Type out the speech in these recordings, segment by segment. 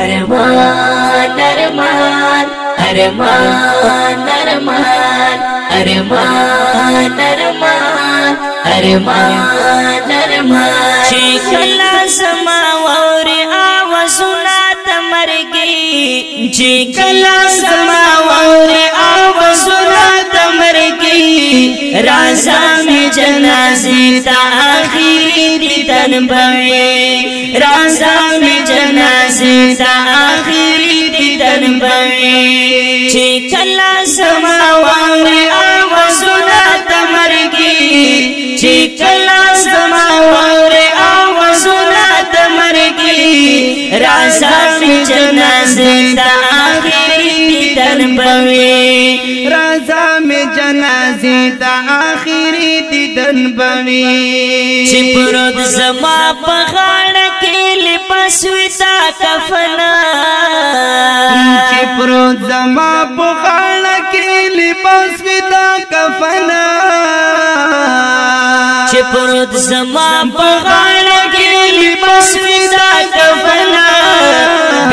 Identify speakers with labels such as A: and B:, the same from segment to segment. A: ارمان ارمان ارمان ارمان ارمان ارمان ارمان ارمان چې کلا سما ووري اوازونه د مرګي چې کلا سما ووري اوازونه د مرګي رازا می جنازې تا اخی آخری تن بوي رازا می جنازه تا آخری دی تن بوي چې کلا سما واره اوازونه تمرګي چې کلا سما واره اوازونه تمرګي رازا می جنازه تا آخری دی تن بوي رازا می جنازه تا آخری دی دیدن بوي چې پرد زما په غاړه کې لباس وتا کفن چې پرد زما په غاړه کې لباس وتا کفن چې پرد زما په غاړه کې لباس وتا کفن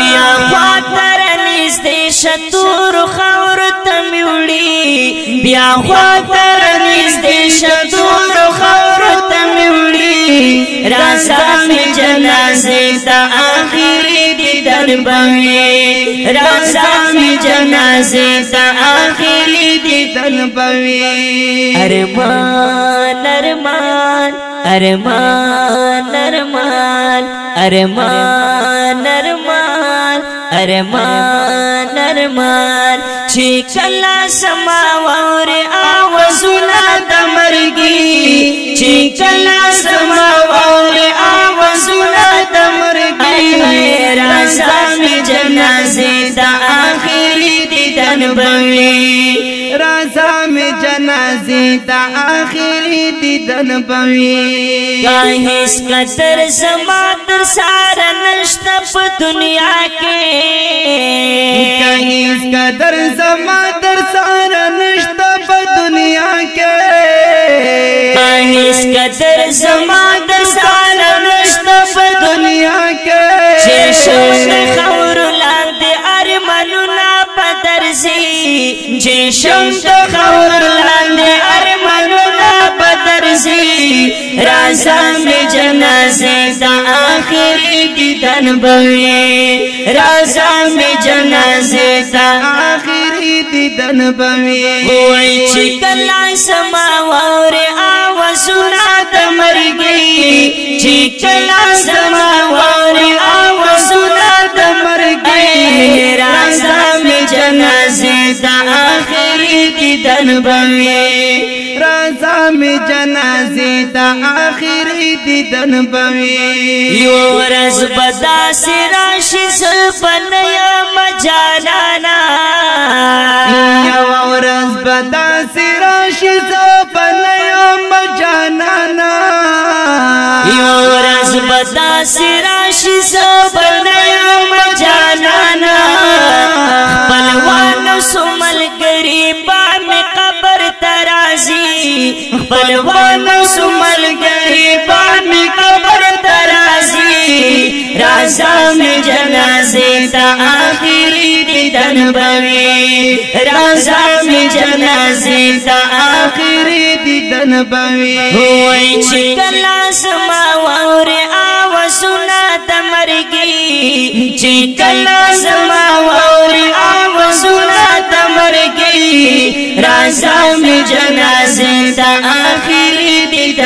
A: بیا خاطر نيسته شتور خور تمړي بیا خاطر سپین شتور خور تم وړي راځم جنازې ته اخیری دیدن بوي راځم جنازې ته اخیری دیدن بوي ارمان ارمان ارمان ارمان ارمان ارمان ارمان ارمان چې کلا سما ور اوازونه د مرګي چې کلا سما ور اوازونه د مرګي راځم جنازه د اخري دیدن بوي راځم جنازه د اخري دیدن بوي کاهس قطر سما تر سار په دنیا کې کهیس قدر زما در سره نشته په دنیا کې کهیس قدر زما در سره نشته په دنیا کې چې شون خور لاندې ارمانونه په درځي چې شون خور لاندې جنازی رازم جنازی دا آخر دیدن بوی رازم جنازی دا آخر دیدن بوی وای چې کلا سما وره اوازونه د مرګي چې کلا سما وره اوازونه د مرګي رازم جنازی دا دیدن بوي رازا می جنازه تا اخري دیدن بوي یو ورځ بدا سرا شس پنیا مجانانا یو ورځ بدا سرا شس پنیا مجانانا یو ورځ بدا سرا شس پنیا خپلوان سمل گری پان می قبر ترازی رازا می جنازی تا آخری دیدن بوی رازا می جنازی تا آخری دیدن بوی ہوئی چکل آسما ووری آو سنا تمرگی چکل آسما ووری آو سنا تمرگی رازا می جنازی تا آخری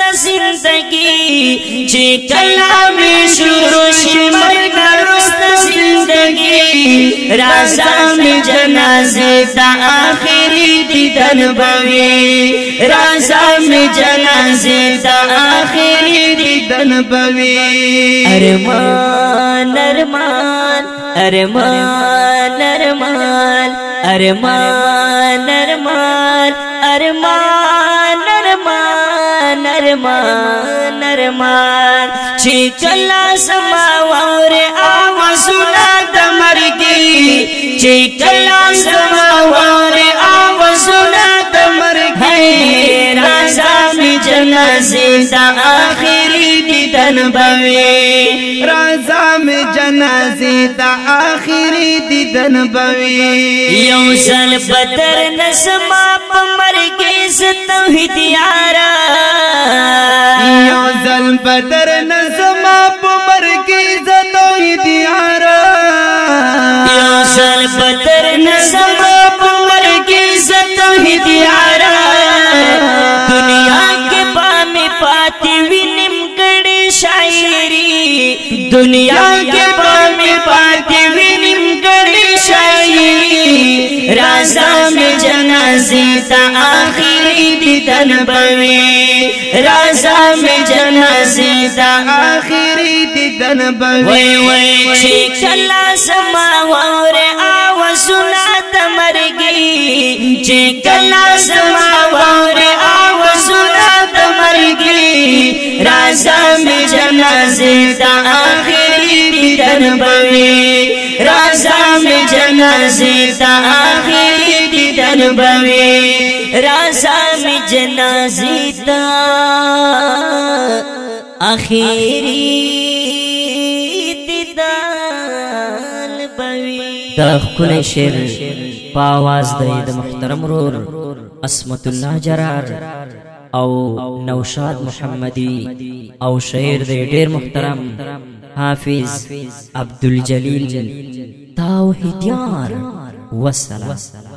A: د زندگی چې کلام شروع شي مرګ نرست زندگی رازم جنازه تا اخري دیدن بوي رازم جنازه تا اخري دیدن بوي ارمان ارمان ارمان ارمان ارمان ارمان ارمان ارمان ارمان ارمان چې کلا سما وره اوازونه د مرګي چې کلا سما وره اوازونه د مرګي راځه می جنازه د اخر دیدن بوي رازم جنازي تا آخري دیدن بوي یو سل بدر نسما پمرګي ستوحید یارا یو سل بدر نسما پمرګي ستوحید یارا یو سل بدر نسما پمرګي ستوحید یارا دنیا کې به مې پاکې وینم کړي شي رازا مې جنازې ته آخري دیدن بوي رازا مې جنازې ته آخري دیدن بوي وای وای چې کلا سما وره او سنا تمرګي چې کلا سما وره او سنا مرګي رازم به جنازه تا اخري دیدن بوي رازم به جنازه تا اخري دیدن بوي رازم جنازه تا اخري دیدن بوي تخکل شعر پاواز د محترم رور اسمت الله جرار او نوشاد محمدی او شعر دې ډېر محترم حافظ عبد الجلیل توحیدیار والسلام